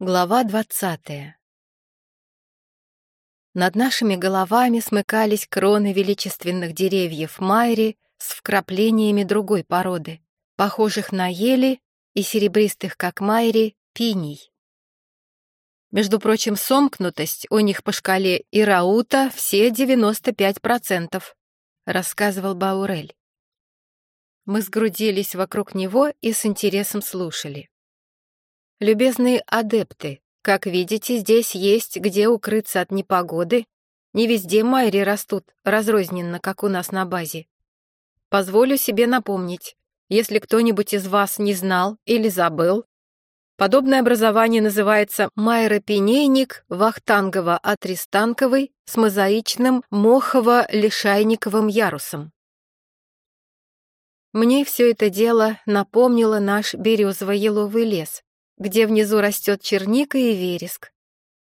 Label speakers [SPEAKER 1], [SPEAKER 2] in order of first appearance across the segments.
[SPEAKER 1] Глава двадцатая Над нашими головами смыкались кроны величественных деревьев майри с вкраплениями другой породы, похожих на ели и серебристых, как майри, пиней. Между прочим, сомкнутость у них по шкале Ираута все 95%, рассказывал Баурель. Мы сгрудились вокруг него и с интересом слушали. Любезные адепты, как видите, здесь есть где укрыться от непогоды. Не везде майри растут разрозненно, как у нас на базе. Позволю себе напомнить, если кто-нибудь из вас не знал или забыл, подобное образование называется майропинейник вахтангово-атристанковый с мозаичным мохово-лишайниковым ярусом. Мне все это дело напомнило наш березово-еловый лес, где внизу растет черника и вереск.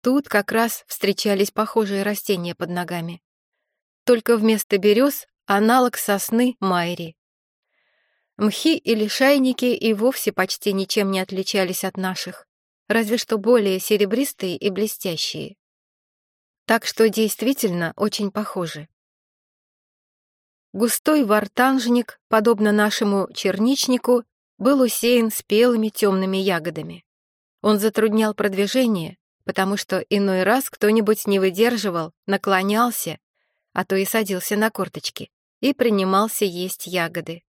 [SPEAKER 1] Тут как раз встречались похожие растения под ногами. Только вместо берез аналог сосны майри. Мхи или шайники и вовсе почти ничем не отличались от наших, разве что более серебристые и блестящие. Так что действительно очень похожи. Густой вартанжник, подобно нашему черничнику, был усеян спелыми темными ягодами. Он затруднял продвижение, потому что иной раз кто-нибудь не выдерживал, наклонялся, а то и садился на корточки, и принимался есть ягоды.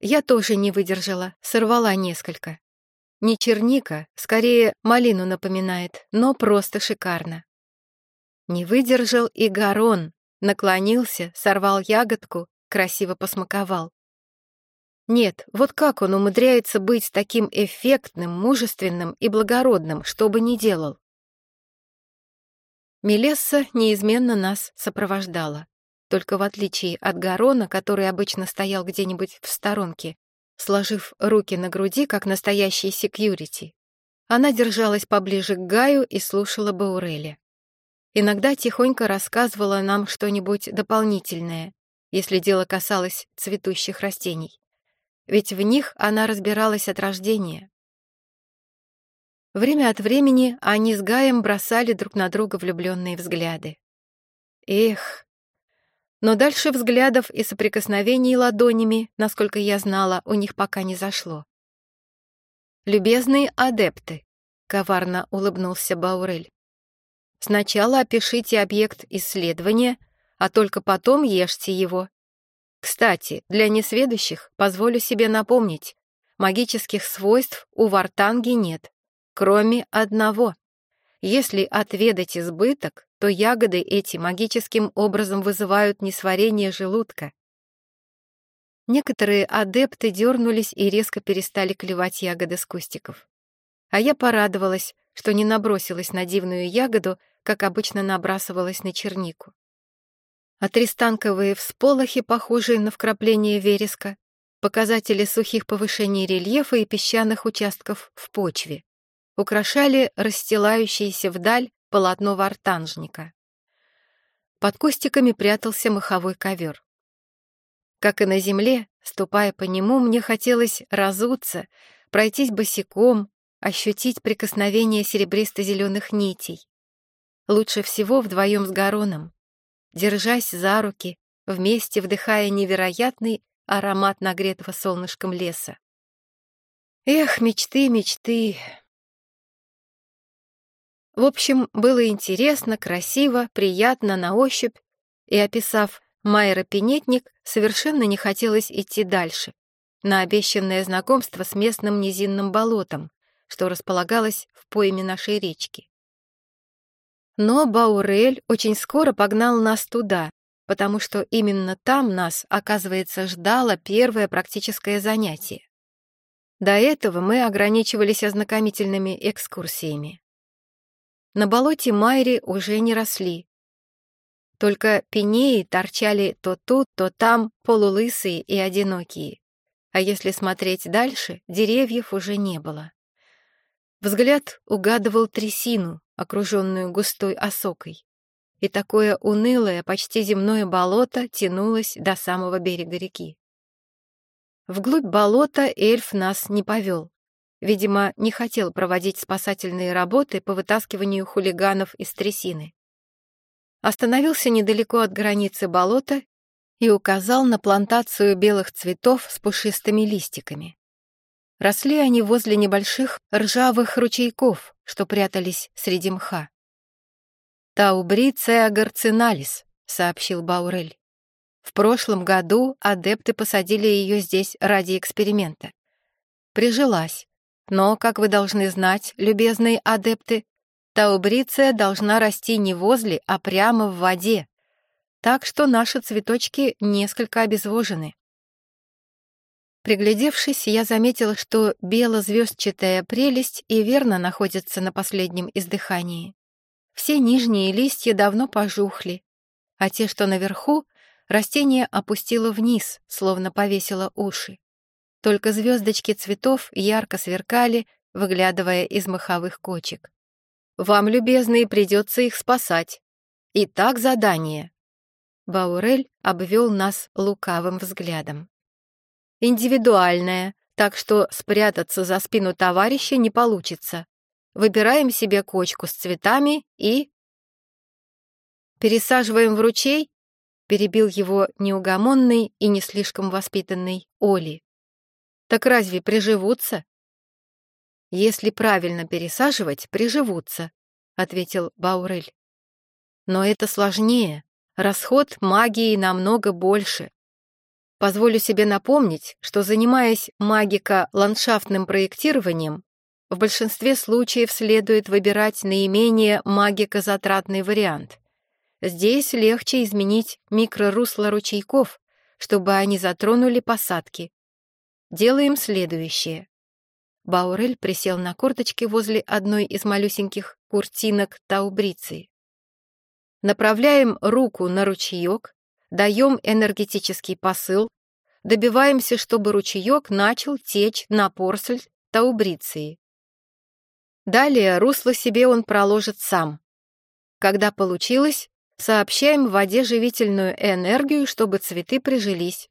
[SPEAKER 1] Я тоже не выдержала, сорвала несколько. Не черника, скорее малину напоминает, но просто шикарно. Не выдержал и Гарон, наклонился, сорвал ягодку, красиво посмаковал. Нет, вот как он умудряется быть таким эффектным, мужественным и благородным, что бы ни делал? Мелесса неизменно нас сопровождала. Только в отличие от Гарона, который обычно стоял где-нибудь в сторонке, сложив руки на груди, как настоящий секьюрити, она держалась поближе к Гаю и слушала Бауреля. Иногда тихонько рассказывала нам что-нибудь дополнительное, если дело касалось цветущих растений ведь в них она разбиралась от рождения. Время от времени они с Гаем бросали друг на друга влюбленные взгляды. Эх! Но дальше взглядов и соприкосновений ладонями, насколько я знала, у них пока не зашло. «Любезные адепты», — коварно улыбнулся Баурель, «сначала опишите объект исследования, а только потом ешьте его кстати, для несведущих позволю себе напомнить, магических свойств у вартанги нет, кроме одного. Если отведать избыток, то ягоды эти магическим образом вызывают несварение желудка. Некоторые адепты дернулись и резко перестали клевать ягоды с кустиков. А я порадовалась, что не набросилась на дивную ягоду, как обычно набрасывалась на чернику а всполохи, похожие на вкрапление вереска, показатели сухих повышений рельефа и песчаных участков в почве, украшали расстилающееся вдаль полотно вартанжника. Под кустиками прятался маховой ковер. Как и на земле, ступая по нему, мне хотелось разуться, пройтись босиком, ощутить прикосновение серебристо-зеленых нитей. Лучше всего вдвоем с Гароном держась за руки, вместе вдыхая невероятный аромат нагретого солнышком леса. Эх, мечты, мечты. В общем, было интересно, красиво, приятно на ощупь, и, описав Майера Пинетник, совершенно не хотелось идти дальше, на обещанное знакомство с местным низинным болотом, что располагалось в пойме нашей речки. Но Баурель очень скоро погнал нас туда, потому что именно там нас, оказывается, ждало первое практическое занятие. До этого мы ограничивались ознакомительными экскурсиями. На болоте Майри уже не росли. Только пенеи торчали то тут, то там, полулысые и одинокие. А если смотреть дальше, деревьев уже не было. Взгляд угадывал трясину, окруженную густой осокой. И такое унылое, почти земное болото тянулось до самого берега реки. Вглубь болота эльф нас не повел. видимо, не хотел проводить спасательные работы по вытаскиванию хулиганов из трясины. Остановился недалеко от границы болота и указал на плантацию белых цветов с пушистыми листиками. Росли они возле небольших ржавых ручейков, что прятались среди мха. «Таубриция гарциналис», — сообщил Баурель. «В прошлом году адепты посадили ее здесь ради эксперимента. Прижилась, но, как вы должны знать, любезные адепты, таубриция должна расти не возле, а прямо в воде, так что наши цветочки несколько обезвожены. Приглядевшись, я заметила, что бело-звездчатая прелесть и верно находится на последнем издыхании. Все нижние листья давно пожухли, а те, что наверху, растение опустило вниз, словно повесило уши. Только звездочки цветов ярко сверкали, выглядывая из маховых кочек. «Вам, любезные, придется их спасать. Итак, задание. Баурель обвел нас лукавым взглядом. «Индивидуальное, так что спрятаться за спину товарища не получится. Выбираем себе кочку с цветами и...» «Пересаживаем в ручей?» — перебил его неугомонный и не слишком воспитанный Оли. «Так разве приживутся?» «Если правильно пересаживать, приживутся», — ответил Баурель. «Но это сложнее. Расход магии намного больше. Позволю себе напомнить, что занимаясь магико-ландшафтным проектированием, в большинстве случаев следует выбирать наименее магико-затратный вариант. Здесь легче изменить микрорусло ручейков, чтобы они затронули посадки. Делаем следующее. Баурель присел на корточки возле одной из малюсеньких куртинок таубриции. Направляем руку на ручеек, даем энергетический посыл, добиваемся, чтобы ручеек начал течь на порсель таубриции. Далее русло себе он проложит сам. Когда получилось, сообщаем в воде живительную энергию, чтобы цветы прижились.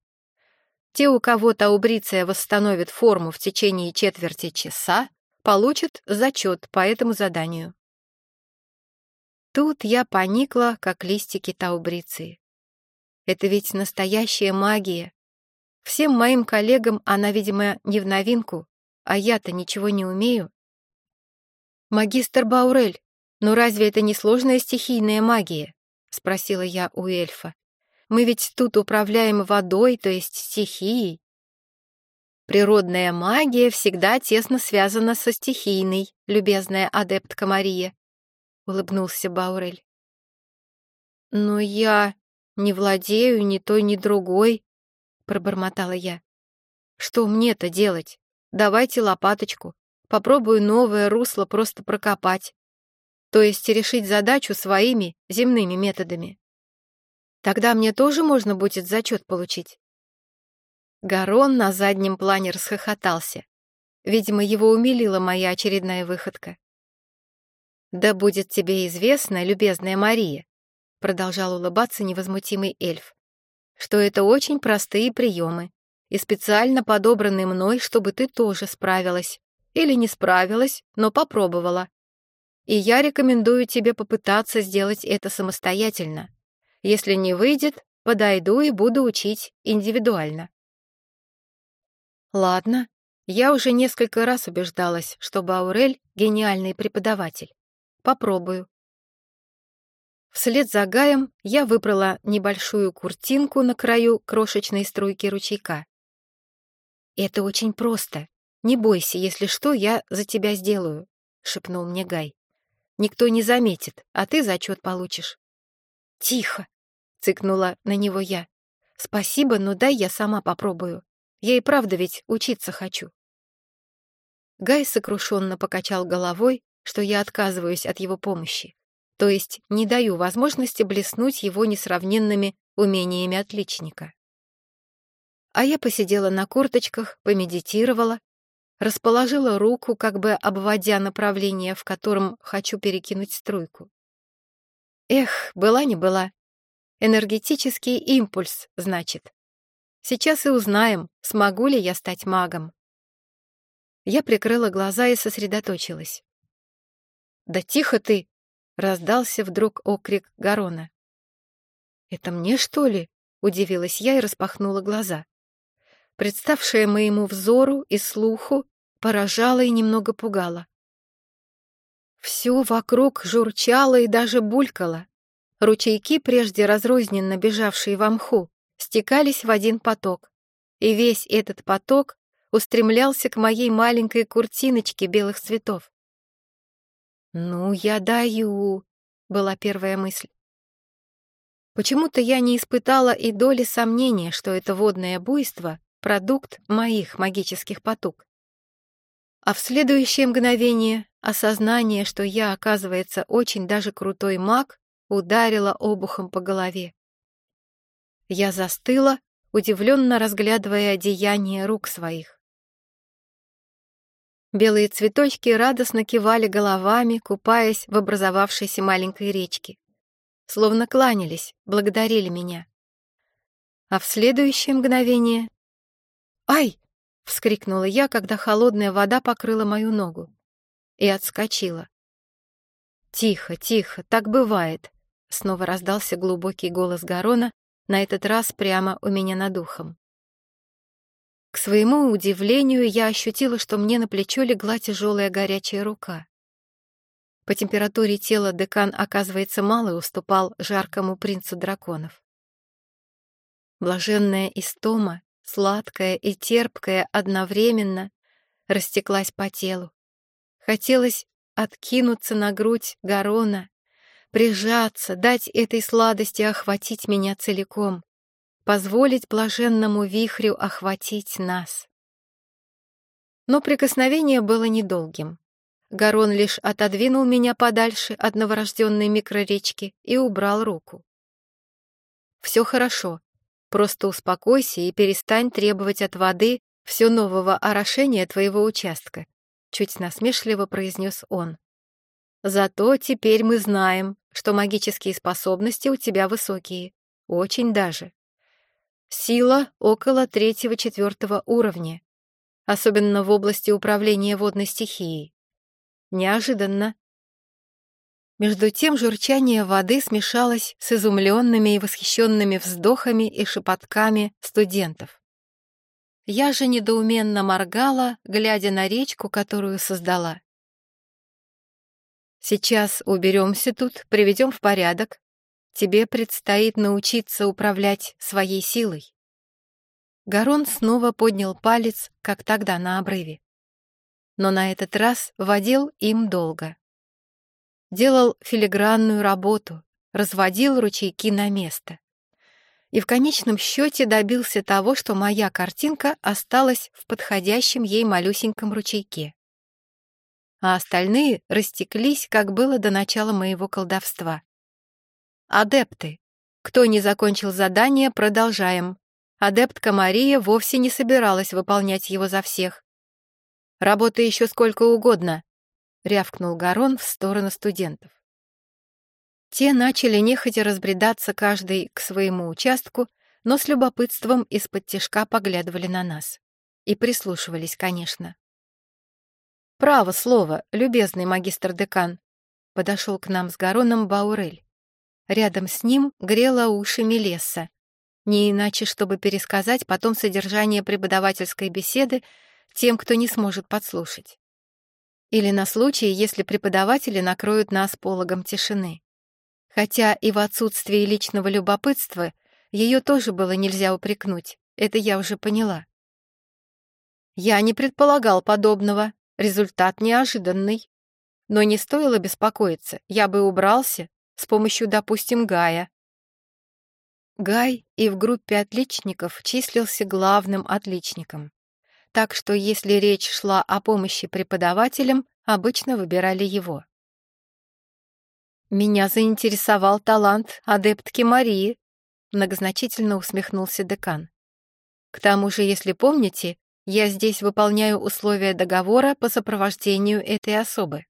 [SPEAKER 1] Те, у кого таубриция восстановит форму в течение четверти часа, получат зачет по этому заданию. Тут я поникла, как листики таубриции. Это ведь настоящая магия. Всем моим коллегам она, видимо, не в новинку, а я-то ничего не умею. «Магистр Баурель, ну разве это не сложная стихийная магия?» — спросила я у эльфа. «Мы ведь тут управляем водой, то есть стихией». «Природная магия всегда тесно связана со стихийной, любезная адептка Мария», — улыбнулся Баурель. «Но я не владею ни той, ни другой», — пробормотала я. «Что мне-то делать? Давайте лопаточку. Попробую новое русло просто прокопать. То есть решить задачу своими земными методами. Тогда мне тоже можно будет зачет получить». Гарон на заднем плане расхохотался. Видимо, его умилила моя очередная выходка. «Да будет тебе известно, любезная Мария», продолжал улыбаться невозмутимый эльф, «что это очень простые приемы и специально подобраны мной, чтобы ты тоже справилась. Или не справилась, но попробовала. И я рекомендую тебе попытаться сделать это самостоятельно. Если не выйдет, подойду и буду учить индивидуально». Ладно, я уже несколько раз убеждалась, что Баурель — гениальный преподаватель. Попробую. Вслед за Гаем я выбрала небольшую куртинку на краю крошечной струйки ручейка. «Это очень просто. Не бойся, если что, я за тебя сделаю», — шепнул мне Гай. «Никто не заметит, а ты зачет получишь». «Тихо!» — цыкнула на него я. «Спасибо, но дай я сама попробую. Я и правда ведь учиться хочу». Гай сокрушенно покачал головой, что я отказываюсь от его помощи, то есть не даю возможности блеснуть его несравненными умениями отличника. А я посидела на корточках, помедитировала, расположила руку, как бы обводя направление, в котором хочу перекинуть струйку. Эх, была не была. Энергетический импульс, значит. Сейчас и узнаем, смогу ли я стать магом. Я прикрыла глаза и сосредоточилась. «Да тихо ты!» — раздался вдруг окрик Гарона. «Это мне, что ли?» — удивилась я и распахнула глаза. Представшее моему взору и слуху поражало и немного пугало. Все вокруг журчало и даже булькало. Ручейки, прежде разрозненно бежавшие в мху, стекались в один поток. И весь этот поток устремлялся к моей маленькой куртиночке белых цветов. «Ну, я даю», — была первая мысль. Почему-то я не испытала и доли сомнения, что это водное буйство — продукт моих магических поток. А в следующее мгновение осознание, что я, оказывается, очень даже крутой маг, ударило обухом по голове. Я застыла, удивленно разглядывая одеяние рук своих. Белые цветочки радостно кивали головами, купаясь в образовавшейся маленькой речке словно кланялись, благодарили меня. А в следующее мгновение... «Ай!» — вскрикнула я, когда холодная вода покрыла мою ногу. И отскочила. «Тихо, тихо, так бывает!» — снова раздался глубокий голос Гарона, на этот раз прямо у меня над ухом. Своему удивлению, я ощутила, что мне на плечо легла тяжелая горячая рука. По температуре тела декан, оказывается, мало уступал жаркому принцу драконов. Блаженная истома, сладкая и терпкая одновременно, растеклась по телу. Хотелось откинуться на грудь Гарона, прижаться, дать этой сладости охватить меня целиком, позволить блаженному вихрю охватить нас. Но прикосновение было недолгим. Гарон лишь отодвинул меня подальше от новорожденной микроречки и убрал руку. «Все хорошо. Просто успокойся и перестань требовать от воды все нового орошения твоего участка», чуть насмешливо произнес он. «Зато теперь мы знаем, что магические способности у тебя высокие. Очень даже. Сила около третьего-четвертого уровня, особенно в области управления водной стихией. Неожиданно. Между тем журчание воды смешалось с изумленными и восхищенными вздохами и шепотками студентов. Я же недоуменно моргала, глядя на речку, которую создала. «Сейчас уберемся тут, приведем в порядок. Тебе предстоит научиться управлять своей силой». Гарон снова поднял палец, как тогда на обрыве но на этот раз водил им долго. Делал филигранную работу, разводил ручейки на место. И в конечном счете добился того, что моя картинка осталась в подходящем ей малюсеньком ручейке. А остальные растеклись, как было до начала моего колдовства. Адепты. Кто не закончил задание, продолжаем. Адептка Мария вовсе не собиралась выполнять его за всех. Работай еще сколько угодно», — рявкнул Гарон в сторону студентов. Те начали нехотя разбредаться каждый к своему участку, но с любопытством из-под тяжка поглядывали на нас. И прислушивались, конечно. «Право слово, любезный магистр-декан», — подошел к нам с Гароном Баурель. Рядом с ним грела уши Мелесса, не иначе, чтобы пересказать потом содержание преподавательской беседы тем, кто не сможет подслушать. Или на случай, если преподаватели накроют нас пологом тишины. Хотя и в отсутствии личного любопытства ее тоже было нельзя упрекнуть, это я уже поняла. Я не предполагал подобного, результат неожиданный. Но не стоило беспокоиться, я бы убрался с помощью, допустим, Гая. Гай и в группе отличников числился главным отличником так что если речь шла о помощи преподавателям, обычно выбирали его. «Меня заинтересовал талант адептки Марии», многозначительно усмехнулся декан. «К тому же, если помните, я здесь выполняю условия договора по сопровождению этой особы.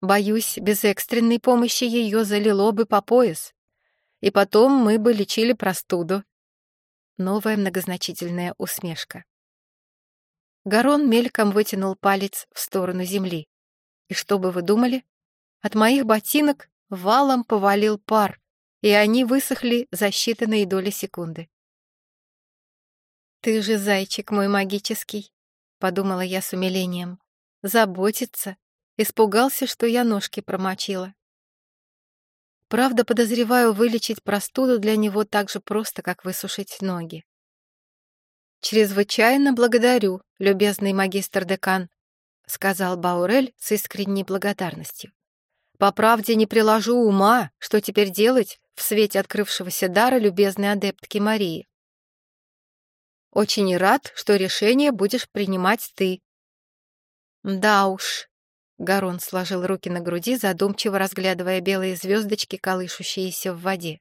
[SPEAKER 1] Боюсь, без экстренной помощи ее залило бы по пояс, и потом мы бы лечили простуду». Новая многозначительная усмешка. Гарон мельком вытянул палец в сторону земли. И что бы вы думали? От моих ботинок валом повалил пар, и они высохли за считанные доли секунды. «Ты же зайчик мой магический», — подумала я с умилением. «Заботится. Испугался, что я ножки промочила». Правда, подозреваю, вылечить простуду для него так же просто, как высушить ноги. «Чрезвычайно благодарю, любезный магистр-декан», — сказал Баурель с искренней благодарностью. «По правде не приложу ума, что теперь делать в свете открывшегося дара любезной адептки Марии. Очень рад, что решение будешь принимать ты». «Да уж», — Гарон сложил руки на груди, задумчиво разглядывая белые звездочки, колышущиеся в воде.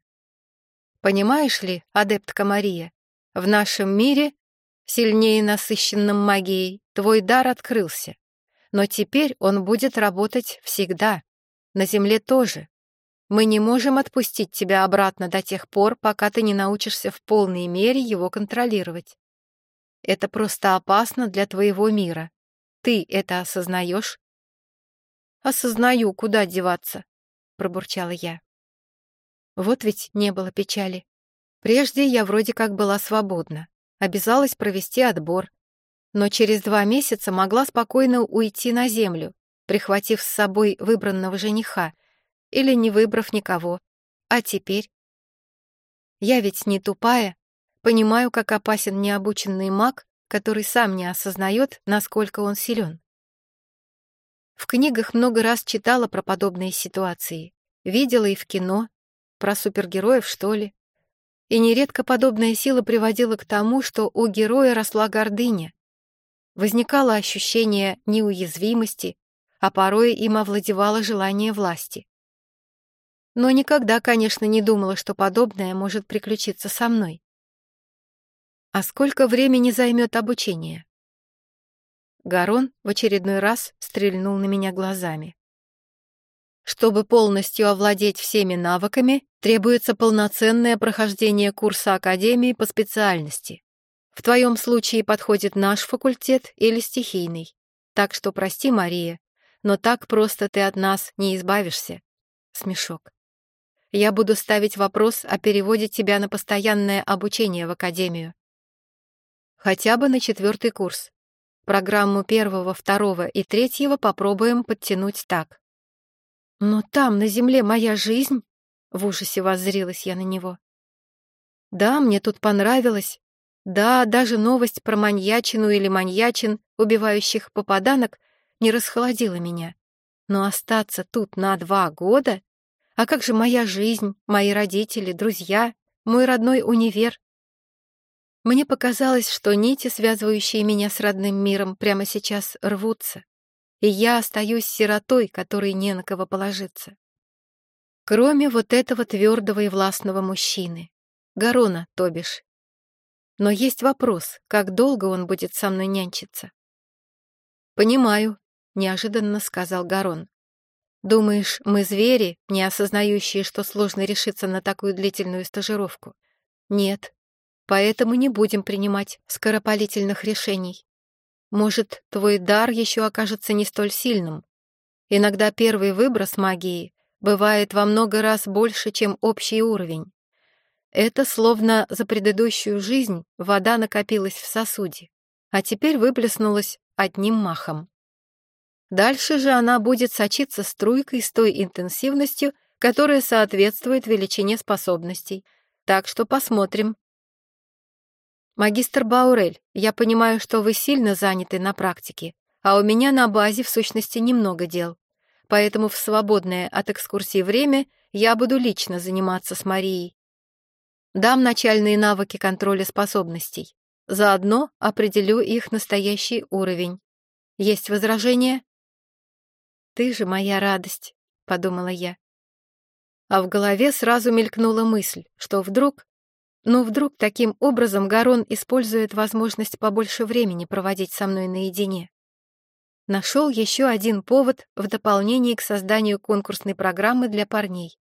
[SPEAKER 1] «Понимаешь ли, адептка Мария, в нашем мире сильнее насыщенном магией, твой дар открылся. Но теперь он будет работать всегда. На Земле тоже. Мы не можем отпустить тебя обратно до тех пор, пока ты не научишься в полной мере его контролировать. Это просто опасно для твоего мира. Ты это осознаешь? Осознаю, куда деваться, пробурчала я. Вот ведь не было печали. Прежде я вроде как была свободна обязалась провести отбор, но через два месяца могла спокойно уйти на землю, прихватив с собой выбранного жениха или не выбрав никого. А теперь? Я ведь не тупая, понимаю, как опасен необученный маг, который сам не осознает, насколько он силен. В книгах много раз читала про подобные ситуации, видела и в кино, про супергероев, что ли. И нередко подобная сила приводила к тому, что у героя росла гордыня. Возникало ощущение неуязвимости, а порой им овладевало желание власти. Но никогда, конечно, не думала, что подобное может приключиться со мной. А сколько времени займет обучение? Гарон в очередной раз стрельнул на меня глазами. Чтобы полностью овладеть всеми навыками, требуется полноценное прохождение курса Академии по специальности. В твоем случае подходит наш факультет или стихийный. Так что прости, Мария, но так просто ты от нас не избавишься. Смешок. Я буду ставить вопрос о переводе тебя на постоянное обучение в Академию. Хотя бы на четвертый курс. Программу первого, второго и третьего попробуем подтянуть так. «Но там, на земле, моя жизнь?» — в ужасе воззрилась я на него. «Да, мне тут понравилось. Да, даже новость про маньячину или маньячин, убивающих попаданок, не расхолодила меня. Но остаться тут на два года? А как же моя жизнь, мои родители, друзья, мой родной универ?» Мне показалось, что нити, связывающие меня с родным миром, прямо сейчас рвутся и я остаюсь сиротой, которой не на кого положиться. Кроме вот этого твердого и властного мужчины, Гарона, то бишь. Но есть вопрос, как долго он будет со мной нянчиться? «Понимаю», — неожиданно сказал Гарон. «Думаешь, мы звери, не осознающие, что сложно решиться на такую длительную стажировку? Нет, поэтому не будем принимать скоропалительных решений. Может, твой дар еще окажется не столь сильным. Иногда первый выброс магии бывает во много раз больше, чем общий уровень. Это словно за предыдущую жизнь вода накопилась в сосуде, а теперь выплеснулась одним махом. Дальше же она будет сочиться струйкой с той интенсивностью, которая соответствует величине способностей. Так что посмотрим, «Магистр Баурель, я понимаю, что вы сильно заняты на практике, а у меня на базе, в сущности, немного дел. Поэтому в свободное от экскурсии время я буду лично заниматься с Марией. Дам начальные навыки контроля способностей. Заодно определю их настоящий уровень. Есть возражения?» «Ты же моя радость», — подумала я. А в голове сразу мелькнула мысль, что вдруг но вдруг таким образом Гарон использует возможность побольше времени проводить со мной наедине. Нашел еще один повод в дополнение к созданию конкурсной программы для парней.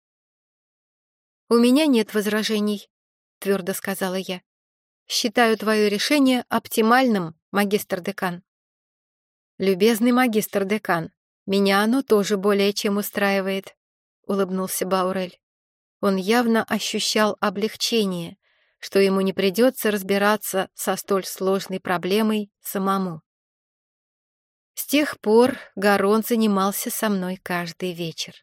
[SPEAKER 1] «У меня нет возражений», — твердо сказала я. «Считаю твое решение оптимальным магистр-декан. «Любезный магистр-декан, меня оно тоже более чем устраивает», — улыбнулся Баурель. Он явно ощущал облегчение, что ему не придется разбираться со столь сложной проблемой самому. С тех пор Гарон занимался со мной каждый вечер.